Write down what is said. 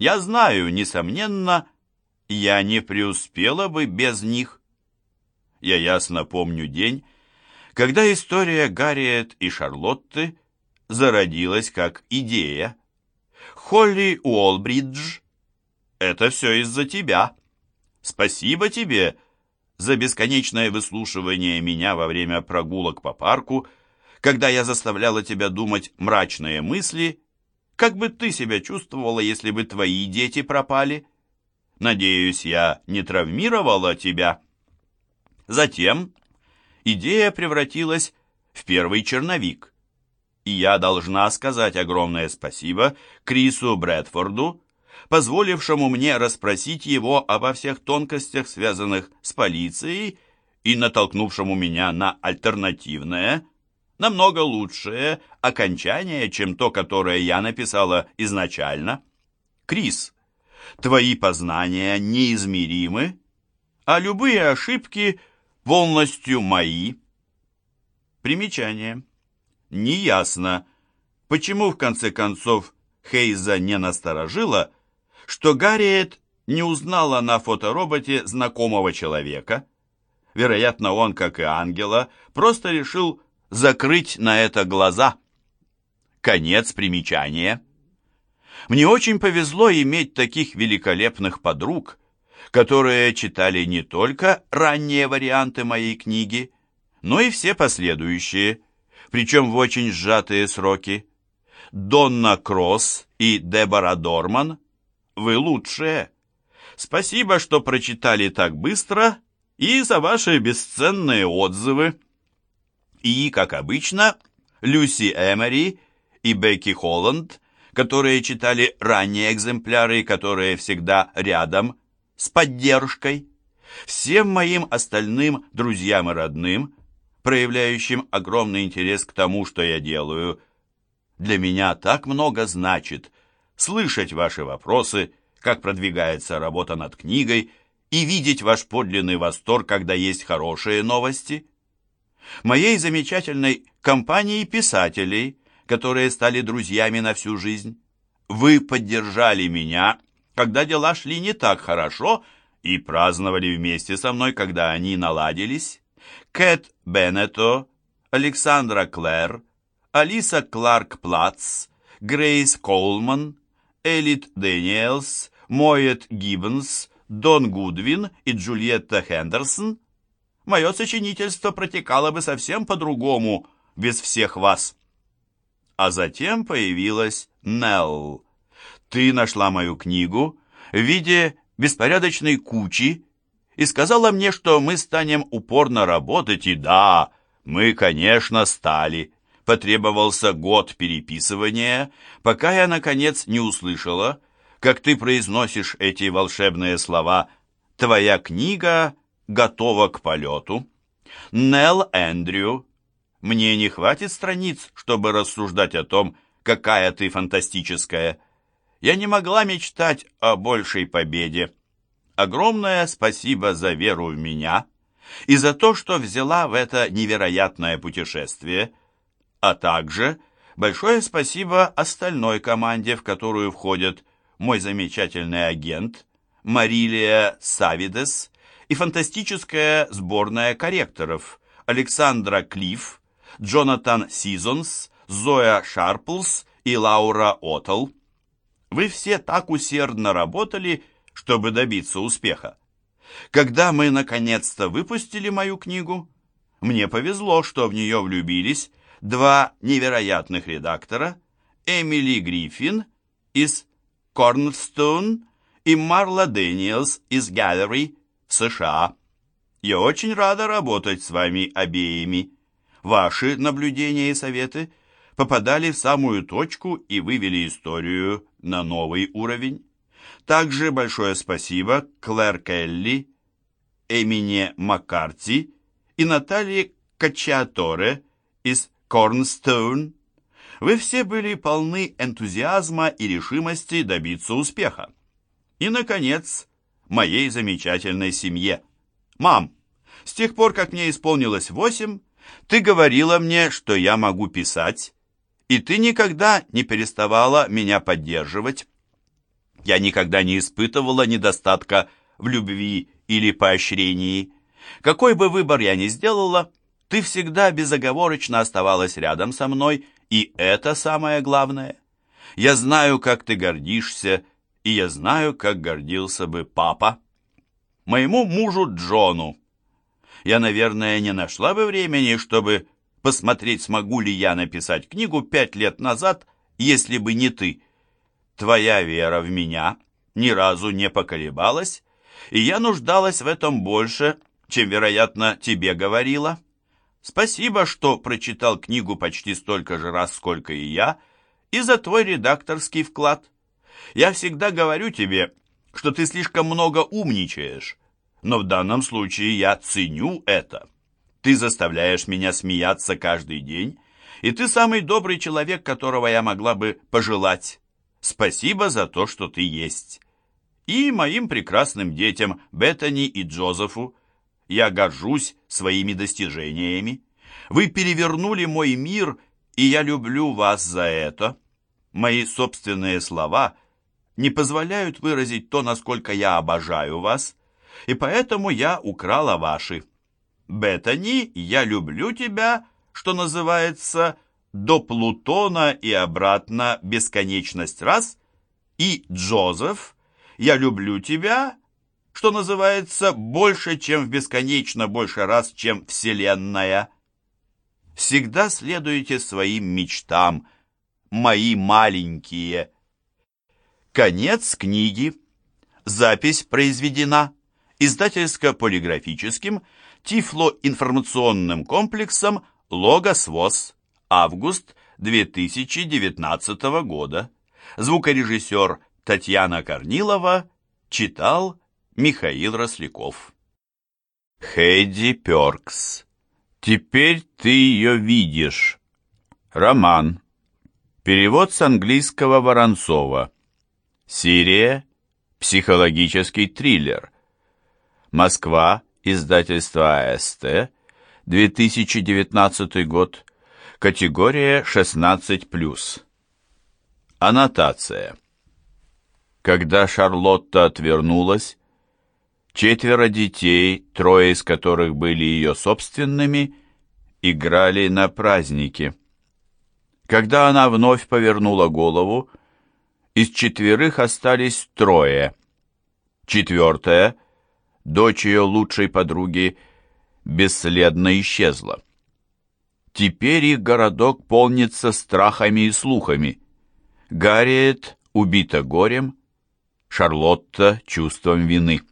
Я знаю, несомненно, я не преуспела бы без них. Я ясно помню день, когда история Гарриет и Шарлотты зародилась как идея. Холли Уолбридж, это все из-за тебя. Спасибо тебе за бесконечное выслушивание меня во время прогулок по парку, когда я заставляла тебя думать мрачные мысли, как бы ты себя чувствовала, если бы твои дети пропали? Надеюсь, я не травмировала тебя. Затем идея превратилась в первый черновик. И я должна сказать огромное спасибо Крису Брэдфорду, позволившему мне расспросить его обо всех тонкостях, связанных с полицией, и натолкнувшему меня на альтернативное, намного лучшее окончание, чем то, которое я написала изначально. Крис, твои познания неизмеримы, а любые ошибки полностью мои. Примечание. Неясно, почему в конце концов Хейза не насторожила, что Гарриет не узнала на фотороботе знакомого человека. Вероятно, он, как и Ангела, просто решил закрыть на это глаза. Конец примечания. Мне очень повезло иметь таких великолепных подруг, которые читали не только ранние варианты моей книги, но и все последующие, причем в очень сжатые сроки. Донна Кросс и Дебора Дорман, вы лучшие. Спасибо, что прочитали так быстро и за ваши бесценные отзывы. И, как обычно, Люси Эмери и Бекки Холланд, которые читали ранние экземпляры, которые всегда рядом, с поддержкой. Всем моим остальным друзьям и родным, проявляющим огромный интерес к тому, что я делаю. Для меня так много значит слышать ваши вопросы, как продвигается работа над книгой, и видеть ваш подлинный восторг, когда есть хорошие новости – моей замечательной компанией писателей, которые стали друзьями на всю жизнь. Вы поддержали меня, когда дела шли не так хорошо, и праздновали вместе со мной, когда они наладились. Кэт Беннето, Александра Клэр, Алиса Кларк Плац, Грейс Коулман, Элит Дэниелс, Моет Гиббонс, Дон Гудвин и Джульетта Хендерсон – мое сочинительство протекало бы совсем по-другому, без всех вас. А затем появилась Нелл. Ты нашла мою книгу в виде беспорядочной кучи и сказала мне, что мы станем упорно работать, и да, мы, конечно, стали. Потребовался год переписывания, пока я, наконец, не услышала, как ты произносишь эти волшебные слова «Твоя книга готова к полету. Нелл Эндрю, мне не хватит страниц, чтобы рассуждать о том, какая ты фантастическая. Я не могла мечтать о большей победе. Огромное спасибо за веру в меня и за то, что взяла в это невероятное путешествие, а также большое спасибо остальной команде, в которую входят мой замечательный агент Марилия Савидес и фантастическая сборная корректоров Александра Клифф, Джонатан Сизонс, Зоя Шарплс и Лаура Оттл. Вы все так усердно работали, чтобы добиться успеха. Когда мы наконец-то выпустили мою книгу, мне повезло, что в нее влюбились два невероятных редактора, Эмили Гриффин из Корнстоун и Марла Дэниелс из Gallery США. Я очень рада работать с вами обеими. Ваши наблюдения и советы попадали в самую точку и вывели историю на новый уровень. Также большое спасибо Клэр Келли, Эмине Маккарти и Наталье Качаторе из Корнстоун. Вы все были полны энтузиазма и решимости добиться успеха. И, наконец, моей замечательной семье. Мам, с тех пор, как мне исполнилось восемь, ты говорила мне, что я могу писать, и ты никогда не переставала меня поддерживать. Я никогда не испытывала недостатка в любви или поощрении. Какой бы выбор я ни сделала, ты всегда безоговорочно оставалась рядом со мной, и это самое главное. Я знаю, как ты гордишься, и я знаю, как гордился бы папа. Моему мужу Джону. Я, наверное, не нашла бы времени, чтобы посмотреть, смогу ли я написать книгу пять лет назад, если бы не ты. Твоя вера в меня ни разу не поколебалась, и я нуждалась в этом больше, чем, вероятно, тебе говорила. Спасибо, что прочитал книгу почти столько же раз, сколько и я, и за твой редакторский вклад. Я всегда говорю тебе, что ты слишком много умничаешь, но в данном случае я ценю это. Ты заставляешь меня смеяться каждый день, и ты самый добрый человек, которого я могла бы пожелать. Спасибо за то, что ты есть. И моим прекрасным детям Беттани и Джозефу. Я горжусь своими достижениями. Вы перевернули мой мир, и я люблю вас за это. Мои собственные слова не позволяют выразить то, насколько я обожаю вас, и поэтому я украла ваши. Беттани, я люблю тебя, что называется, до Плутона и обратно бесконечность раз, и Джозеф, я люблю тебя, что называется, больше, чем в бесконечно больше раз, чем Вселенная. Всегда следуйте своим мечтам, мои маленькие. Конец книги. Запись произведена издательско-полиграфическим тифлоинформационным комплексом «Логос ВОЗ». Август 2019 года. Звукорежиссер Татьяна Корнилова читал Михаил Росляков. Хэдди Пёркс. Теперь ты ее видишь. Роман. Перевод с английского Воронцова. Сирия. Психологический триллер. Москва. Издательство АСТ. 2019 год. Категория 16+. Аннотация. Когда Шарлотта отвернулась, четверо детей, трое из которых были ее собственными, играли на празднике. Когда она вновь повернула голову, из четверых остались трое. Четвертая, дочь ее лучшей подруги, бесследно исчезла. Теперь их городок полнится страхами и слухами. Гарриет убита горем, Шарлотта чувством вины.